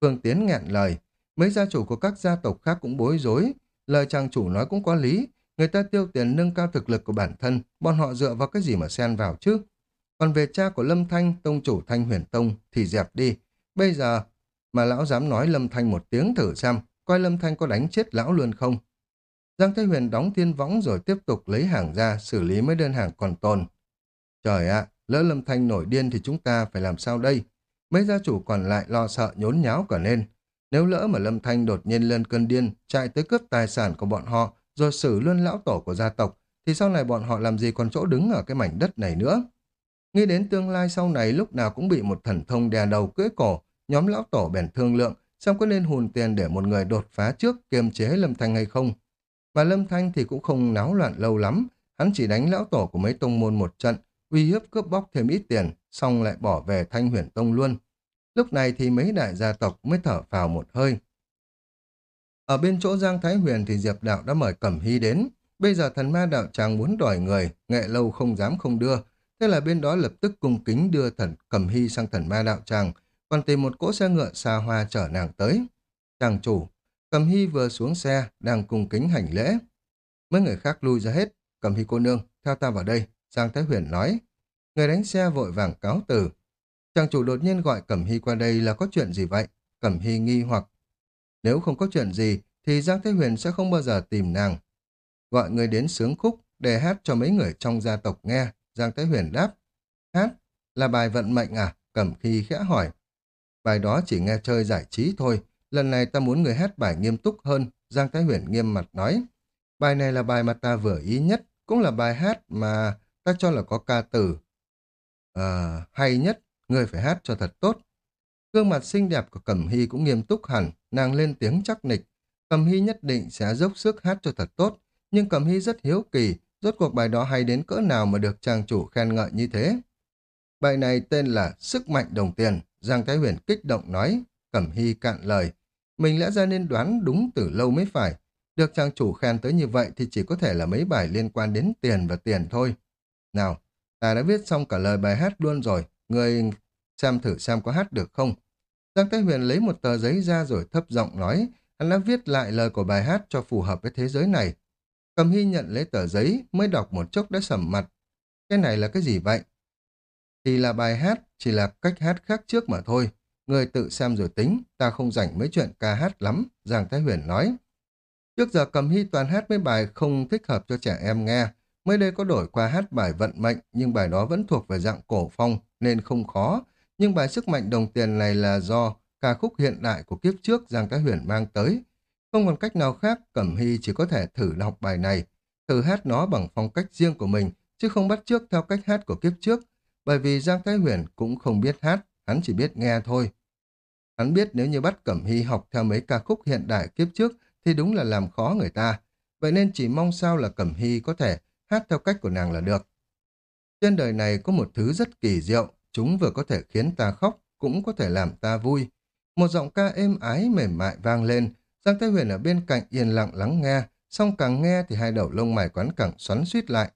Phương Tiến nghẹn lời. Mấy gia chủ của các gia tộc khác cũng bối rối. Lời trang chủ nói cũng có lý. Người ta tiêu tiền nâng cao thực lực của bản thân, bọn họ dựa vào cái gì mà xen vào chứ? Còn về cha của Lâm Thanh, tông chủ Thanh Huyền Tông, thì dẹp đi. Bây giờ, mà lão dám nói Lâm Thanh một tiếng thử xem, coi Lâm Thanh có đánh chết lão luôn không? Giang Thái Huyền đóng thiên võng rồi tiếp tục lấy hàng ra, xử lý mấy đơn hàng còn tồn. Trời ạ, lỡ Lâm Thanh nổi điên thì chúng ta phải làm sao đây? Mấy gia chủ còn lại lo sợ nhốn nháo cả nên. Nếu lỡ mà Lâm Thanh đột nhiên lên cơn điên, chạy tới cướp tài sản của bọn họ, rồi xử luôn lão tổ của gia tộc, thì sau này bọn họ làm gì còn chỗ đứng ở cái mảnh đất này nữa? Nghĩ đến tương lai sau này lúc nào cũng bị một thần thông đè đầu cưỡi cổ, nhóm lão tổ bèn thương lượng, xem có nên hùn tiền để một người đột phá trước kiềm chế Lâm Thanh hay không. Mà Lâm Thanh thì cũng không náo loạn lâu lắm, hắn chỉ đánh lão tổ của mấy tông môn một trận, uy hiếp cướp bóc thêm ít tiền, xong lại bỏ về Thanh Huyền Tông luôn. Lúc này thì mấy đại gia tộc mới thở phào một hơi. Ở bên chỗ Giang Thái Huyền thì Diệp Đạo đã mời Cẩm Hy đến. Bây giờ thần ma đạo tràng muốn đòi người, nghệ lâu không dám không đưa. Thế là bên đó lập tức cung kính đưa thần Cẩm Hy sang thần ma đạo tràng, còn tìm một cỗ xe ngựa xa hoa chở nàng tới. Chàng chủ, Cẩm Hy vừa xuống xe, đang cùng kính hành lễ. Mấy người khác lui ra hết. Cẩm Hy cô nương, theo ta vào đây, Giang Thái Huyền nói. Người đánh xe vội vàng cáo từ. Chàng chủ đột nhiên gọi Cẩm Hy qua đây là có chuyện gì vậy? Cẩm Hy nghi hoặc. Nếu không có chuyện gì, thì Giang Thái Huyền sẽ không bao giờ tìm nàng. Gọi người đến sướng khúc để hát cho mấy người trong gia tộc nghe. Giang Thái Huyền đáp. Hát? Là bài vận mệnh à? Cẩm Hy khẽ hỏi. Bài đó chỉ nghe chơi giải trí thôi. Lần này ta muốn người hát bài nghiêm túc hơn. Giang Thái Huyền nghiêm mặt nói. Bài này là bài mà ta vừa ý nhất. Cũng là bài hát mà ta cho là có ca từ. À, hay nhất, người phải hát cho thật tốt. Gương mặt xinh đẹp của Cẩm Hy cũng nghiêm túc hẳn, nàng lên tiếng chắc nịch. Cẩm Hy nhất định sẽ dốc sức hát cho thật tốt, nhưng Cẩm Hy rất hiếu kỳ, rốt cuộc bài đó hay đến cỡ nào mà được trang chủ khen ngợi như thế. Bài này tên là Sức mạnh đồng tiền, Giang Thái Huyền kích động nói, Cẩm Hy cạn lời. Mình lẽ ra nên đoán đúng từ lâu mới phải. Được trang chủ khen tới như vậy thì chỉ có thể là mấy bài liên quan đến tiền và tiền thôi. Nào, ta đã viết xong cả lời bài hát luôn rồi, người xem thử xem có hát được không. Giang Thái Huyền lấy một tờ giấy ra rồi thấp giọng nói, hắn đã viết lại lời của bài hát cho phù hợp với thế giới này. Cầm Hy nhận lấy tờ giấy, mới đọc một chốc đã sầm mặt. Cái này là cái gì vậy? Thì là bài hát, chỉ là cách hát khác trước mà thôi. Người tự xem rồi tính, ta không rảnh mấy chuyện ca hát lắm, Giang Thái Huyền nói. Trước giờ Cầm Hy toàn hát mấy bài không thích hợp cho trẻ em nghe. Mới đây có đổi qua hát bài vận mệnh, nhưng bài đó vẫn thuộc về dạng cổ phong, nên không khó. Nhưng bài sức mạnh đồng tiền này là do ca khúc hiện đại của kiếp trước Giang Thái Huyền mang tới. Không còn cách nào khác, Cẩm Hy chỉ có thể thử đọc bài này, thử hát nó bằng phong cách riêng của mình, chứ không bắt chước theo cách hát của kiếp trước, bởi vì Giang Thái Huyền cũng không biết hát, hắn chỉ biết nghe thôi. Hắn biết nếu như bắt Cẩm Hy học theo mấy ca khúc hiện đại kiếp trước thì đúng là làm khó người ta, vậy nên chỉ mong sao là Cẩm Hy có thể hát theo cách của nàng là được. Trên đời này có một thứ rất kỳ diệu, chúng vừa có thể khiến ta khóc, cũng có thể làm ta vui. Một giọng ca êm ái mềm mại vang lên, Giang Thái Huyền ở bên cạnh yên lặng lắng nghe, xong càng nghe thì hai đầu lông mày quán càng xoắn suýt lại.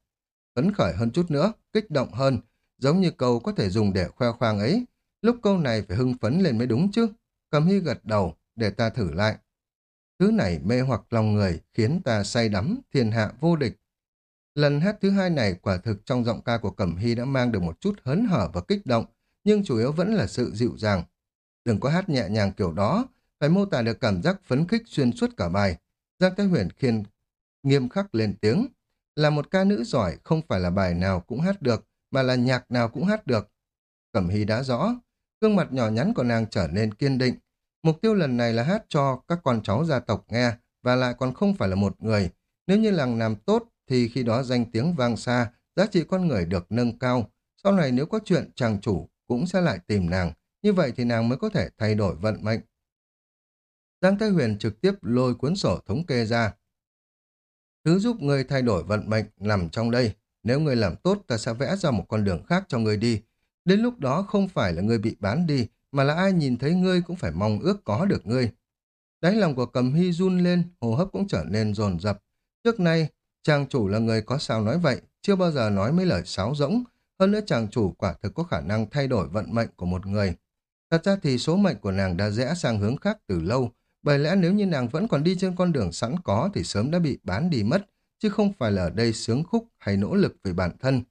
Phấn khởi hơn chút nữa, kích động hơn, giống như câu có thể dùng để khoe khoang ấy. Lúc câu này phải hưng phấn lên mới đúng chứ. Cầm hy gật đầu, để ta thử lại. Thứ này mê hoặc lòng người, khiến ta say đắm, thiên hạ vô địch. Lần hát thứ hai này quả thực trong giọng ca của Cẩm Hy đã mang được một chút hớn hở và kích động, nhưng chủ yếu vẫn là sự dịu dàng. Đừng có hát nhẹ nhàng kiểu đó, phải mô tả được cảm giác phấn khích xuyên suốt cả bài. Giang Thái Huyền khiên nghiêm khắc lên tiếng. Là một ca nữ giỏi không phải là bài nào cũng hát được, mà là nhạc nào cũng hát được. Cẩm Hy đã rõ, gương mặt nhỏ nhắn của nàng trở nên kiên định. Mục tiêu lần này là hát cho các con cháu gia tộc nghe, và lại còn không phải là một người. Nếu như làng làm tốt, thì khi đó danh tiếng vang xa, giá trị con người được nâng cao. Sau này nếu có chuyện chàng chủ cũng sẽ lại tìm nàng, như vậy thì nàng mới có thể thay đổi vận mệnh. Giang Thái Huyền trực tiếp lôi cuốn sổ thống kê ra. Thứ giúp người thay đổi vận mệnh nằm trong đây. Nếu người làm tốt, ta sẽ vẽ ra một con đường khác cho người đi. Đến lúc đó không phải là người bị bán đi, mà là ai nhìn thấy ngươi cũng phải mong ước có được ngươi. Đáy lòng của cầm hy run lên, hô hấp cũng trở nên rồn dập. Trước nay, chàng chủ là người có sao nói vậy, chưa bao giờ nói mấy lời sáo rỗng. Hơn nữa chàng chủ quả thực có khả năng thay đổi vận mệnh của một người. Thật ra thì số mệnh của nàng đã rẽ sang hướng khác từ lâu, bởi lẽ nếu như nàng vẫn còn đi trên con đường sẵn có thì sớm đã bị bán đi mất, chứ không phải là ở đây sướng khúc hay nỗ lực về bản thân.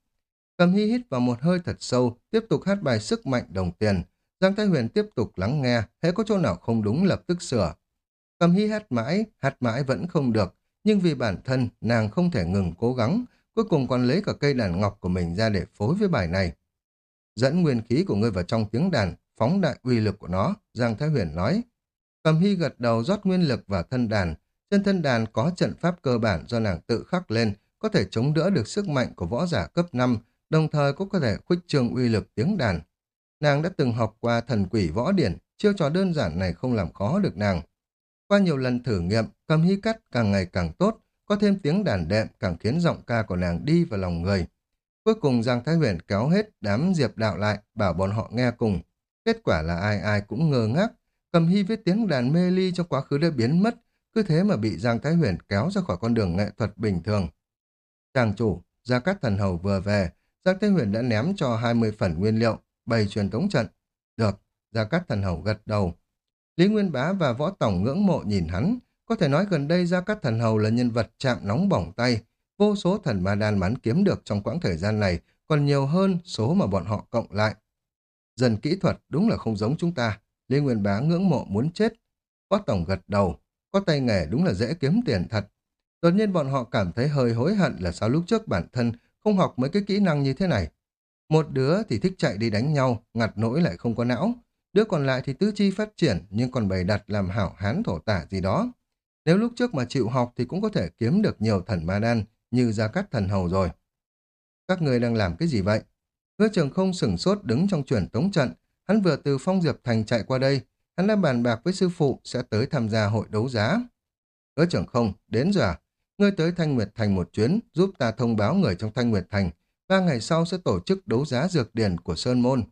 Cầm hy hít vào một hơi thật sâu, tiếp tục hát bài sức mạnh đồng tiền. Giang Thái Huyền tiếp tục lắng nghe, hễ có chỗ nào không đúng lập tức sửa. Cầm hy hát mãi, hát mãi vẫn không được, nhưng vì bản thân nàng không thể ngừng cố gắng, cuối cùng còn lấy cả cây đàn ngọc của mình ra để phối với bài này. Dẫn nguyên khí của ngươi vào trong tiếng đàn, phóng đại uy lực của nó, Giang Thái Huyền nói. Cầm hy gật đầu rót nguyên lực vào thân đàn, trên thân đàn có trận pháp cơ bản do nàng tự khắc lên, có thể chống đỡ được sức mạnh của võ giả cấp 5, đồng thời cũng có thể khuếch trương uy lực tiếng đàn. Nàng đã từng học qua thần quỷ võ điển, chiêu trò đơn giản này không làm khó được nàng. Qua nhiều lần thử nghiệm, cầm hy cắt càng ngày càng tốt, có thêm tiếng đàn đệm càng khiến giọng ca của nàng đi vào lòng người. Cuối cùng Giang Thái Huyền kéo hết đám diệp đạo lại, bảo bọn họ nghe cùng. Kết quả là ai ai cũng ngơ ngác, cầm hy với tiếng đàn mê ly trong quá khứ đã biến mất, cứ thế mà bị Giang Thái Huyền kéo ra khỏi con đường nghệ thuật bình thường. Chàng chủ, Gia Cát Thần Hầu vừa về, Giang Thái Huyền đã ném cho 20 phần nguyên liệu, bày truyền tống trận. Được, Gia Cát Thần Hầu gật đầu. Lý Nguyên Bá và Võ Tổng ngưỡng mộ nhìn hắn, có thể nói gần đây Gia Cát Thần Hầu là nhân vật chạm nóng bỏng tay, vô số thần ma đan mắn kiếm được trong quãng thời gian này còn nhiều hơn số mà bọn họ cộng lại. Dần kỹ thuật đúng là không giống chúng ta, Lý Nguyên Bá ngưỡng mộ muốn chết. Võ Tổng gật đầu, có tay nghề đúng là dễ kiếm tiền thật. Đột nhiên bọn họ cảm thấy hơi hối hận là sao lúc trước bản thân không học mấy cái kỹ năng như thế này. Một đứa thì thích chạy đi đánh nhau, ngặt nỗi lại không có não. Đứa còn lại thì tứ chi phát triển nhưng còn bày đặt làm hảo hán thổ tả gì đó. Nếu lúc trước mà chịu học thì cũng có thể kiếm được nhiều thần ma đan như gia cát thần hầu rồi. Các người đang làm cái gì vậy? Hứa trường không sửng sốt đứng trong chuyển tống trận. Hắn vừa từ phong diệp thành chạy qua đây. Hắn đã bàn bạc với sư phụ sẽ tới tham gia hội đấu giá. Hứa trưởng không, đến giờ. Ngươi tới Thanh Nguyệt Thành một chuyến, giúp ta thông báo người trong Thanh Nguyệt Thành. Ba ngày sau sẽ tổ chức đấu giá dược điển của Sơn Môn.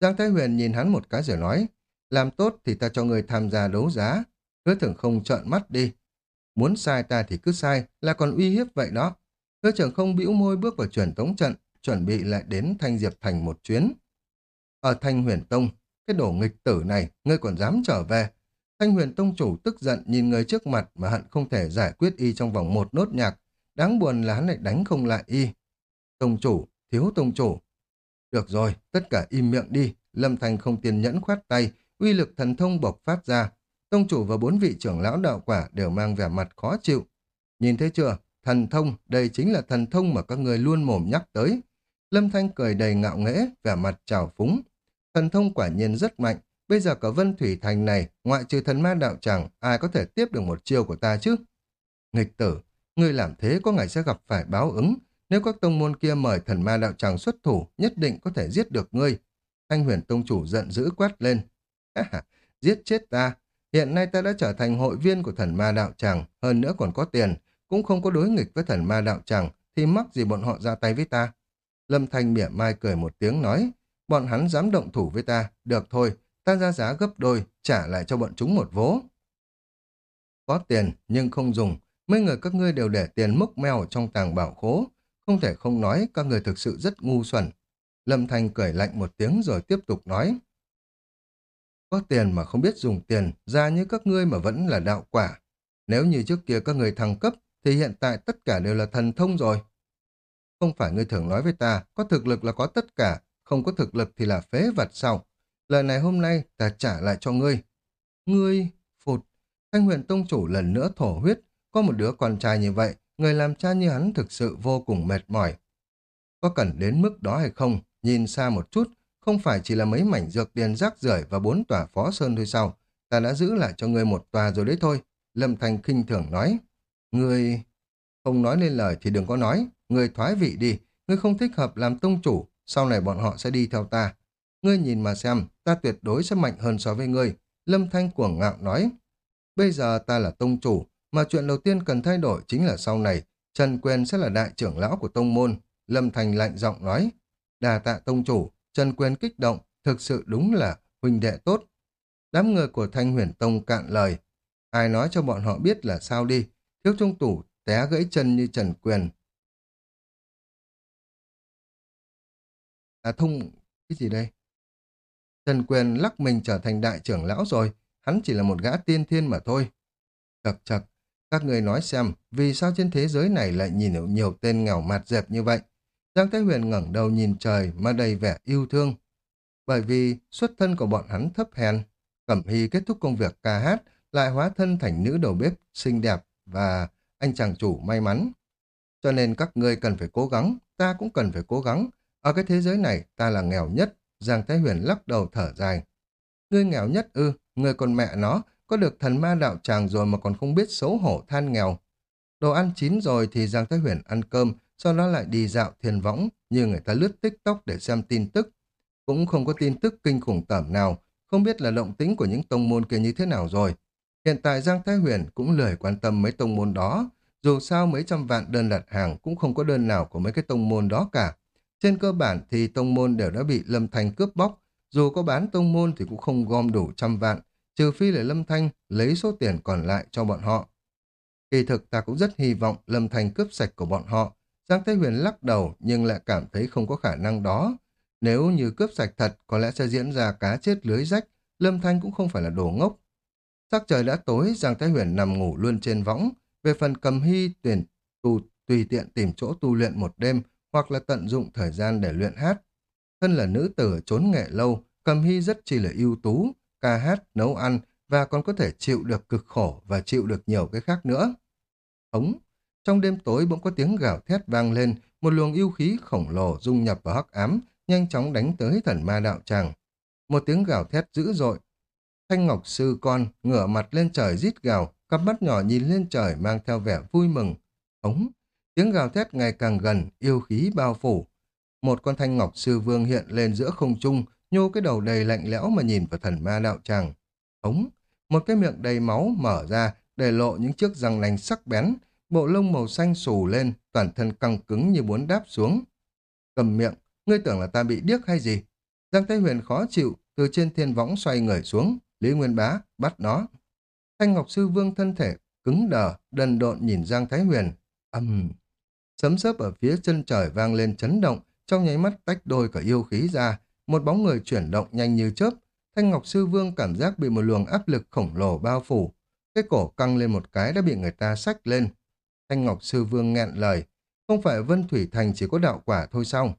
Giang Thái Huyền nhìn hắn một cái rồi nói, làm tốt thì ta cho người tham gia đấu giá. Hứa trưởng không trợn mắt đi. Muốn sai ta thì cứ sai, là còn uy hiếp vậy đó. Hứa trưởng không bĩu môi bước vào chuyển tống trận, chuẩn bị lại đến Thanh Diệp Thành một chuyến. Ở Thanh Huyền Tông, cái đổ nghịch tử này, ngươi còn dám trở về. Thanh huyền tông chủ tức giận nhìn người trước mặt mà hận không thể giải quyết y trong vòng một nốt nhạc. Đáng buồn là hắn lại đánh không lại y. Tông chủ, thiếu tông chủ. Được rồi, tất cả im miệng đi. Lâm Thành không tiền nhẫn khoát tay, uy lực thần thông bộc phát ra. Tông chủ và bốn vị trưởng lão đạo quả đều mang vẻ mặt khó chịu. Nhìn thấy chưa? Thần thông, đây chính là thần thông mà các người luôn mồm nhắc tới. Lâm Thanh cười đầy ngạo nghễ, vẻ mặt trào phúng. Thần thông quả nhiên rất mạnh, bây giờ cả Vân Thủy Thành này, ngoại trừ thần ma đạo chẳng ai có thể tiếp được một chiêu của ta chứ? Nghịch tử, ngươi làm thế có ngày sẽ gặp phải báo ứng. Nếu các tông môn kia mời thần ma đạo tràng xuất thủ, nhất định có thể giết được ngươi. Thanh huyền tông chủ giận dữ quát lên. giết chết ta. Hiện nay ta đã trở thành hội viên của thần ma đạo tràng, hơn nữa còn có tiền, cũng không có đối nghịch với thần ma đạo tràng, thì mắc gì bọn họ ra tay với ta. Lâm Thanh mỉa mai cười một tiếng nói, bọn hắn dám động thủ với ta, được thôi, ta ra giá gấp đôi, trả lại cho bọn chúng một vố. Có tiền, nhưng không dùng, mấy người các ngươi đều để tiền mốc mèo trong tàng bảo khố, không thể không nói các người thực sự rất ngu xuẩn. Lâm Thanh cười lạnh một tiếng rồi tiếp tục nói. Có tiền mà không biết dùng tiền, ra như các ngươi mà vẫn là đạo quả. Nếu như trước kia các người thăng cấp, thì hiện tại tất cả đều là thần thông rồi. Không phải ngươi thường nói với ta, có thực lực là có tất cả, không có thực lực thì là phế vật sau. Lời này hôm nay ta trả lại cho ngươi. Ngươi, phụt, thanh huyền tông chủ lần nữa thổ huyết, có một đứa con trai như vậy, người làm cha như hắn thực sự vô cùng mệt mỏi. Có cần đến mức đó hay không? Nhìn xa một chút, không phải chỉ là mấy mảnh dược điền rác rưởi và bốn tòa phó sơn thôi sao? Ta đã giữ lại cho ngươi một tòa rồi đấy thôi. Lâm Thành khinh thường nói. Ngươi... Không nói lên lời thì đừng có nói. Ngươi thoái vị đi. Ngươi không thích hợp làm tông chủ. Sau này bọn họ sẽ đi theo ta. Ngươi nhìn mà xem, ta tuyệt đối sẽ mạnh hơn so với ngươi. Lâm Thanh cuồng ngạo nói. Bây giờ ta là tông chủ, mà chuyện đầu tiên cần thay đổi chính là sau này, Trần Quyền sẽ là đại trưởng lão của tông môn. Lâm Thành lạnh giọng nói. Đà tạ tông chủ, Trần Quyền kích động, thực sự đúng là huynh đệ tốt. Đám người của Thanh huyền tông cạn lời. Ai nói cho bọn họ biết là sao đi, thiếu trung tủ té gãy chân như Trần Quyền. À thông, cái gì đây? Trần Quyền lắc mình trở thành đại trưởng lão rồi, hắn chỉ là một gã tiên thiên mà thôi. Chật chật, các người nói xem, vì sao trên thế giới này lại nhìn được nhiều tên nghèo mặt dẹp như vậy? Giang Thái Huyền ngẩng đầu nhìn trời mà đầy vẻ yêu thương. Bởi vì xuất thân của bọn hắn thấp hèn, Cẩm Hy kết thúc công việc ca hát, lại hóa thân thành nữ đầu bếp xinh đẹp và anh chàng chủ may mắn. Cho nên các ngươi cần phải cố gắng, ta cũng cần phải cố gắng. Ở cái thế giới này, ta là nghèo nhất. Giang Thái Huyền lắc đầu thở dài. Ngươi nghèo nhất ư, ngươi còn mẹ nó, có được thần ma đạo tràng rồi mà còn không biết xấu hổ than nghèo. Đồ ăn chín rồi thì Giang Thái Huyền ăn cơm, sau đó lại đi dạo thiền võng, như người ta lướt tiktok để xem tin tức. Cũng không có tin tức kinh khủng tởm nào, không biết là động tính của những tông môn kia như thế nào rồi. Hiện tại Giang Thái Huyền cũng lười quan tâm mấy tông môn đó, dù sao mấy trăm vạn đơn đặt hàng cũng không có đơn nào của mấy cái tông môn đó cả. Trên cơ bản thì tông môn đều đã bị Lâm Thanh cướp bóc, dù có bán tông môn thì cũng không gom đủ trăm vạn, trừ phi là Lâm Thanh lấy số tiền còn lại cho bọn họ. Kỳ thực ta cũng rất hy vọng Lâm Thanh cướp sạch của bọn họ. Giang Thái Huyền lắc đầu nhưng lại cảm thấy không có khả năng đó. Nếu như cướp sạch thật, có lẽ sẽ diễn ra cá chết lưới rách, Lâm Thanh cũng không phải là đồ ngốc. Sắc trời đã tối, Giang Thái Huyền nằm ngủ luôn trên võng. Về phần cầm hy tuyển tù tùy tiện tìm chỗ tu luyện một đêm hoặc là tận dụng thời gian để luyện hát. Thân là nữ tử trốn nghệ lâu, cầm hy rất chỉ là ưu tú, ca hát, nấu ăn và còn có thể chịu được cực khổ và chịu được nhiều cái khác nữa. Ống, trong đêm tối bỗng có tiếng gào thét vang lên, một luồng yêu khí khổng lồ dung nhập vào hắc ám, nhanh chóng đánh tới thần ma đạo tràng. Một tiếng gào thét dữ dội. Thanh Ngọc Sư con ngửa mặt lên trời rít gào, cặp mắt nhỏ nhìn lên trời mang theo vẻ vui mừng. Ống, tiếng gào thét ngày càng gần, yêu khí bao phủ. Một con Thanh Ngọc Sư Vương hiện lên giữa không trung, nhô cái đầu đầy lạnh lẽo mà nhìn vào thần ma đạo tràng. Ống, một cái miệng đầy máu mở ra, để lộ những chiếc răng nanh sắc bén, bộ lông màu xanh xù lên, toàn thân căng cứng như muốn đáp xuống. Cầm miệng, ngươi tưởng là ta bị điếc hay gì? Giang Thái Huyền khó chịu, từ trên thiên võng xoay người xuống, Lý Nguyên Bá bắt nó. Thanh Ngọc Sư Vương thân thể cứng đờ, đần độn nhìn Giang Thái Huyền. Âm! Sấm sấp ở phía chân trời vang lên chấn động, trong nháy mắt tách đôi cả yêu khí ra, một bóng người chuyển động nhanh như chớp. Thanh Ngọc Sư Vương cảm giác bị một luồng áp lực khổng lồ bao phủ. Cái cổ căng lên một cái đã bị người ta sách lên. Thanh Ngọc Sư Vương nghẹn lời. Không phải Vân Thủy Thành chỉ có đạo quả thôi sao?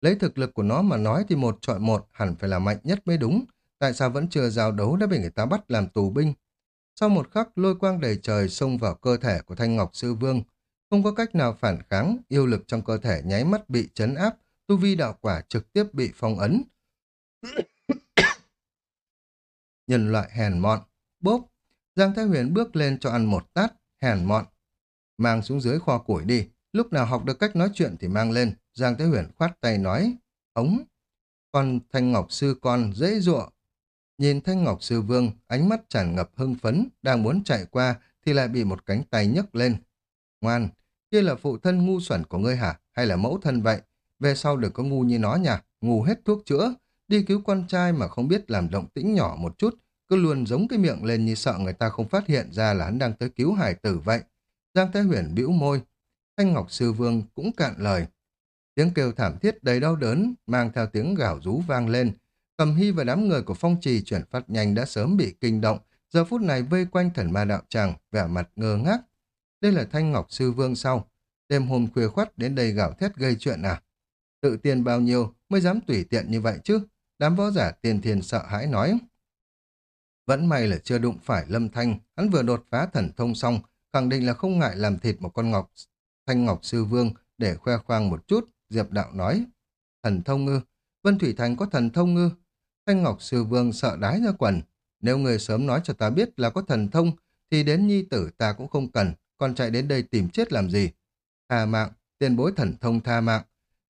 Lấy thực lực của nó mà nói thì một trọi một hẳn phải là mạnh nhất mới đúng. Tại sao vẫn chưa giao đấu đã bị người ta bắt làm tù binh? Sau một khắc, lôi quang đầy trời xông vào cơ thể của Thanh Ngọc Sư Vương. Không có cách nào phản kháng, yêu lực trong cơ thể nháy mắt bị chấn áp, tu vi đạo quả trực tiếp bị phong ấn. Nhân loại hèn mọn, bốp, Giang Thái Huyền bước lên cho ăn một tát, hèn mọn. Mang xuống dưới kho củi đi, lúc nào học được cách nói chuyện thì mang lên. Giang Thái Huyền khoát tay nói, ống. Con Thanh Ngọc Sư con dễ dụa. Nhìn Thanh Ngọc Sư Vương, ánh mắt tràn ngập hưng phấn, đang muốn chạy qua thì lại bị một cánh tay nhấc lên. Ngoan, kia là phụ thân ngu xuẩn của ngươi hả? Hay là mẫu thân vậy? Về sau đừng có ngu như nó nhỉ? ngu hết thuốc chữa. Đi cứu con trai mà không biết làm động tĩnh nhỏ một chút, cứ luôn giống cái miệng lên như sợ người ta không phát hiện ra là hắn đang tới cứu hải tử vậy. Giang Thái Huyền bĩu môi. Thanh Ngọc Sư Vương cũng cạn lời. Tiếng kêu thảm thiết đầy đau đớn, mang theo tiếng gào rú vang lên. Cầm Hy và đám người của phong trì chuyển phát nhanh đã sớm bị kinh động, giờ phút này vây quanh thần ma đạo tràng, vẻ mặt ngơ ngác. Đây là Thanh Ngọc Sư Vương sau. Đêm hôm khuya khoắt đến đây gạo thét gây chuyện à? Tự tiền bao nhiêu mới dám tùy tiện như vậy chứ? Đám võ giả tiền thiền sợ hãi nói. Vẫn may là chưa đụng phải Lâm Thanh, hắn vừa đột phá thần thông xong, khẳng định là không ngại làm thịt một con ngọc thanh ngọc sư vương để khoe khoang một chút, Diệp Đạo nói. Thần thông ngư, Vân Thủy Thành có thần thông ngư. Thanh ngọc sư vương sợ đái ra quần. Nếu người sớm nói cho ta biết là có thần thông, thì đến nhi tử ta cũng không cần, còn chạy đến đây tìm chết làm gì. Tha mạng, tiền bối thần thông tha mạng.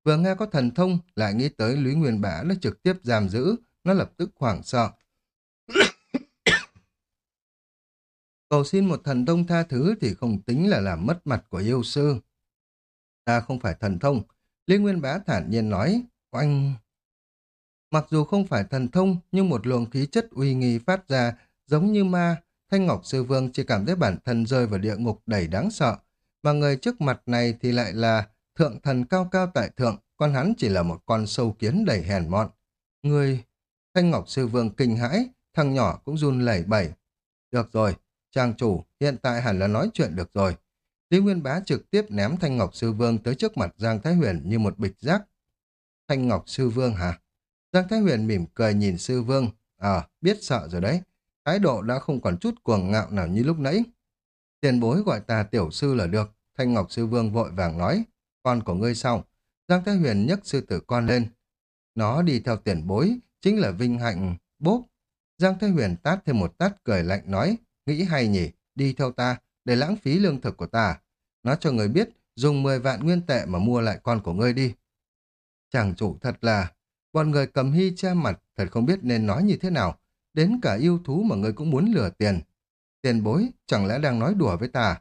Vừa nghe có thần thông, lại nghĩ tới Lý Nguyên Bá nó trực tiếp giam giữ, nó lập tức hoảng sợ. Cầu xin một thần thông tha thứ thì không tính là làm mất mặt của yêu sư. Ta không phải thần thông. Lý Nguyên Bá thản nhiên nói, oanh... Mặc dù không phải thần thông, nhưng một luồng khí chất uy nghi phát ra, giống như ma, Thanh Ngọc Sư Vương chỉ cảm thấy bản thân rơi vào địa ngục đầy đáng sợ, mà người trước mặt này thì lại là thượng thần cao cao tại thượng, còn hắn chỉ là một con sâu kiến đầy hèn mọn. Người... Thanh Ngọc Sư Vương kinh hãi, thằng nhỏ cũng run lẩy bẩy. Được rồi, trang chủ, hiện tại hẳn là nói chuyện được rồi. Lý Nguyên Bá trực tiếp ném Thanh Ngọc Sư Vương tới trước mặt Giang Thái Huyền như một bịch rác. Thanh Ngọc Sư Vương hả? Giang Thái Huyền mỉm cười nhìn Sư Vương. À, biết sợ rồi đấy. Thái độ đã không còn chút cuồng ngạo nào như lúc nãy. Tiền bối gọi ta tiểu sư là được. Thanh Ngọc Sư Vương vội vàng nói. Con của ngươi sau. Giang Thái Huyền nhấc sư tử con lên. Nó đi theo tiền bối, chính là vinh hạnh bốp. Giang Thái Huyền tát thêm một tát cười lạnh nói. Nghĩ hay nhỉ, đi theo ta, để lãng phí lương thực của ta. nó cho người biết, dùng 10 vạn nguyên tệ mà mua lại con của ngươi đi. Chàng chủ thật là, bọn người cầm hy che mặt, thật không biết nên nói như thế nào. Đến cả yêu thú mà ngươi cũng muốn lừa tiền. Tiền bối, chẳng lẽ đang nói đùa với ta?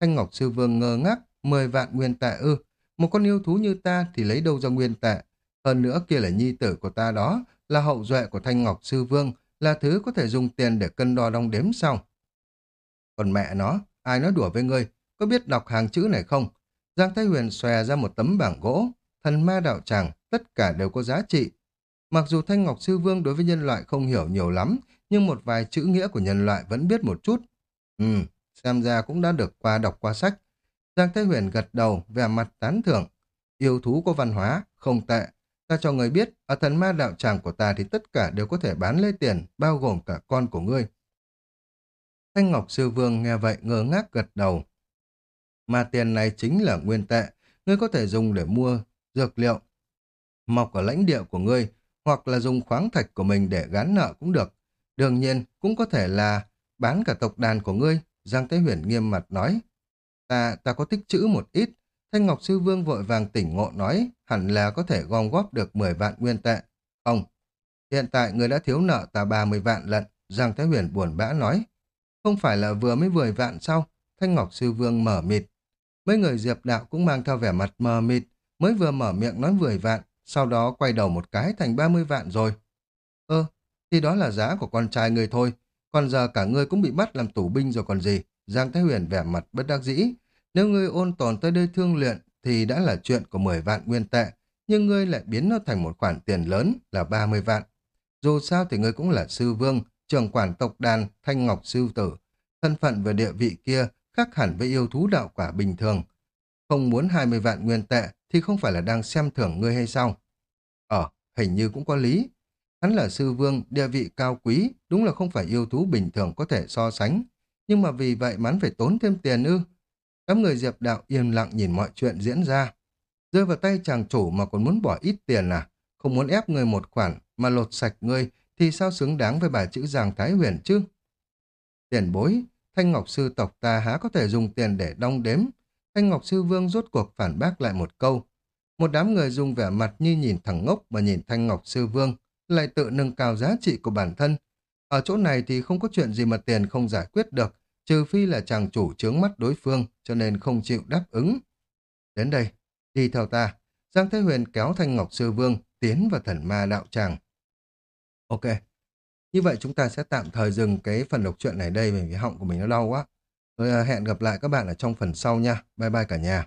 Thanh Ngọc Sư Vương ngơ ngác, 10 vạn nguyên tệ ư. Một con yêu thú như ta thì lấy đâu ra nguyên tệ. Hơn nữa kia là nhi tử của ta đó, là hậu duệ của Thanh Ngọc Sư Vương, là thứ có thể dùng tiền để cân đo đong đếm sau. Còn mẹ nó, ai nói đùa với ngươi, có biết đọc hàng chữ này không? Giang Thái Huyền xòe ra một tấm bảng gỗ, thần ma đạo tràng, tất cả đều có giá trị. Mặc dù Thanh Ngọc Sư Vương đối với nhân loại không hiểu nhiều lắm, nhưng một vài chữ nghĩa của nhân loại vẫn biết một chút. Ừ, xem ra cũng đã được qua đọc qua sách. Giang Thái Huyền gật đầu, vẻ mặt tán thưởng. Yêu thú có văn hóa, không tệ. Ta cho người biết, ở thần ma đạo tràng của ta thì tất cả đều có thể bán lấy tiền, bao gồm cả con của ngươi. Thanh Ngọc Sư Vương nghe vậy ngơ ngác gật đầu. Mà tiền này chính là nguyên tệ, ngươi có thể dùng để mua dược liệu, mọc ở lãnh địa của ngươi, hoặc là dùng khoáng thạch của mình để gán nợ cũng được. Đương nhiên, cũng có thể là bán cả tộc đàn của ngươi, Giang Thế Huyền nghiêm mặt nói. Ta, ta có tích chữ một ít. Thanh Ngọc Sư Vương vội vàng tỉnh ngộ nói, hẳn là có thể gom góp được 10 vạn nguyên tệ. Không, hiện tại người đã thiếu nợ ta 30 vạn lận, Giang Thái Huyền buồn bã nói. Không phải là vừa mới vười vạn sau, Thanh Ngọc Sư Vương mở mịt. Mấy người diệp đạo cũng mang theo vẻ mặt mờ mịt, mới vừa mở miệng nói mười vạn, sau đó quay đầu một cái thành ba mươi vạn rồi. Ơ, thì đó là giá của con trai người thôi, còn giờ cả ngươi cũng bị bắt làm tù binh rồi còn gì. Giang Thái Huyền vẻ mặt bất đắc dĩ. Nếu ngươi ôn tồn tới đây thương luyện thì đã là chuyện của 10 vạn nguyên tệ, nhưng ngươi lại biến nó thành một khoản tiền lớn là 30 vạn. Dù sao thì ngươi cũng là sư vương, trưởng quản tộc đàn Thanh Ngọc Sư Tử, thân phận và địa vị kia khác hẳn với yêu thú đạo quả bình thường. Không muốn 20 vạn nguyên tệ thì không phải là đang xem thưởng ngươi hay sao? Ờ, hình như cũng có lý. Hắn là sư vương, địa vị cao quý, đúng là không phải yêu thú bình thường có thể so sánh. Nhưng mà vì vậy mà hắn phải tốn thêm tiền ư. Đám người diệp đạo yên lặng nhìn mọi chuyện diễn ra. Rơi vào tay chàng chủ mà còn muốn bỏ ít tiền à? Không muốn ép người một khoản mà lột sạch ngươi thì sao xứng đáng với bà chữ giàng Thái Huyền chứ? Tiền bối, Thanh Ngọc Sư tộc ta há có thể dùng tiền để đong đếm. Thanh Ngọc Sư Vương rốt cuộc phản bác lại một câu. Một đám người dùng vẻ mặt như nhìn thằng ngốc mà nhìn Thanh Ngọc Sư Vương, lại tự nâng cao giá trị của bản thân. Ở chỗ này thì không có chuyện gì mà tiền không giải quyết được, trừ phi là chàng chủ chướng mắt đối phương, cho nên không chịu đáp ứng. Đến đây, đi theo ta. Giang Thế Huyền kéo Thanh Ngọc Sư Vương tiến vào thần ma đạo tràng. Ok. Như vậy chúng ta sẽ tạm thời dừng cái phần đọc truyện này đây vì họng của mình nó đau quá. Tôi à, hẹn gặp lại các bạn ở trong phần sau nha. Bye bye cả nhà.